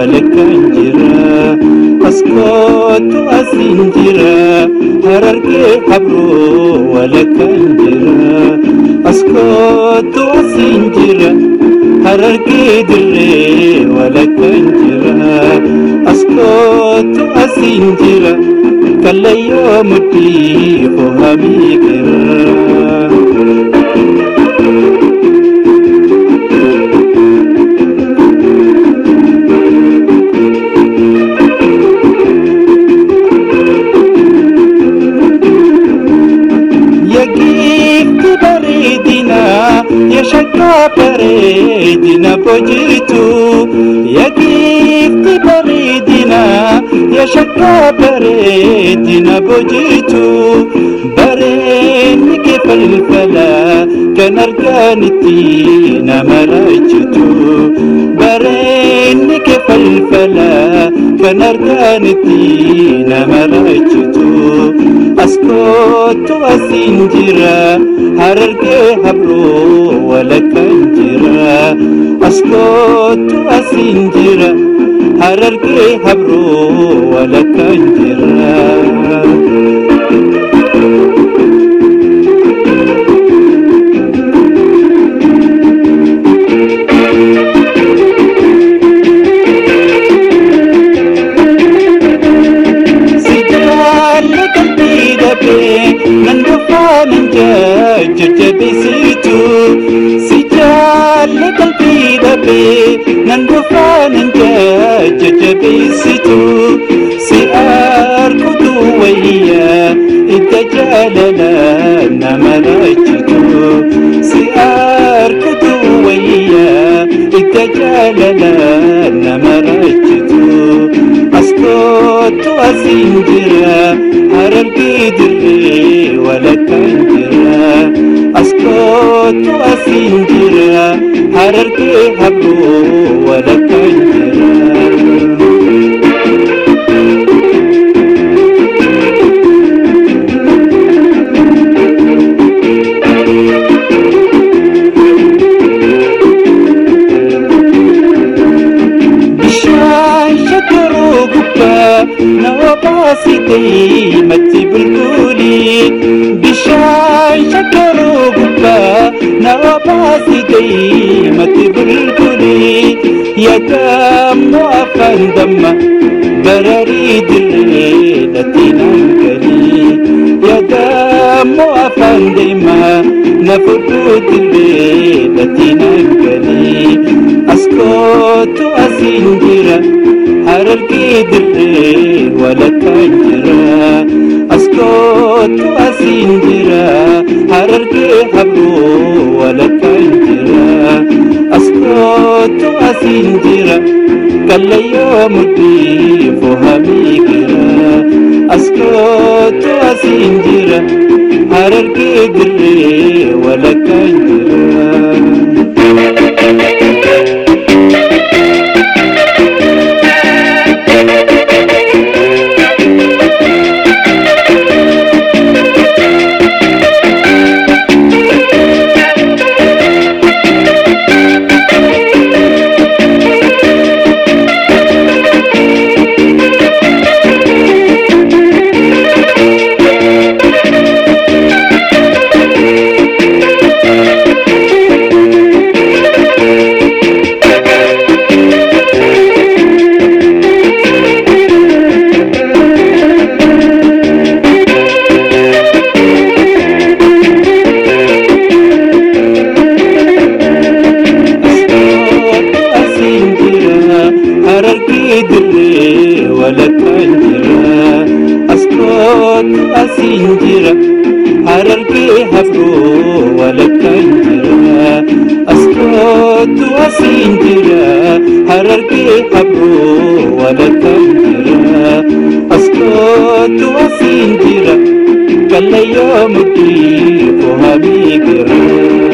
ولك انجرا اسكت اسنجرا حررك حبرو ولك انجرا اسكت اسنجرا حررك دري ولك انجرا اسكت اسنجرا كلا يوم تلي فهمي كرا የሸክላ በሬዲና ቦጂቱ የጊፍት በሬዲና የሸክላ በሬዲና ቦጂቱ በሬን ፈልፈላ ከነርጋንቲ ነመራችቱ በሬን ፈልፈላ kan argaanitti nama raachitu as kootu asiin jira harargee habroo walakkaan jira as kootu asiin jira harargee habroo walakkaan jira. جبي ننرفان جاج جبي ستو سئار كدوية الدجالة نمرجتو سئار كدوية الدجالة نمرجتو أسكت وأزنجرة أرى القدر ولا تنجرة أسكوت وأزنجرة حررت حبه ولك الجلال نوباسي قيمتي نباسكي متبركري يتم أخر دم برري دلتي ننكري يتم أخر دم نفرد دلتي ننكري أسكت أسنجر حركي دلتي ولا كنجر أسكت أسنجر حررتي حبلو ولك انجرا أسقط أسنجرا كليا مدي فهمي كرا أسقط أسنجرا حررتي قري ولك انجرا يديرك عرركيها فرو ولك انترا اسكت واسينترا عرركيها فرو ولك انترا اسكت واسينترا كل يوم تريفها بيكرا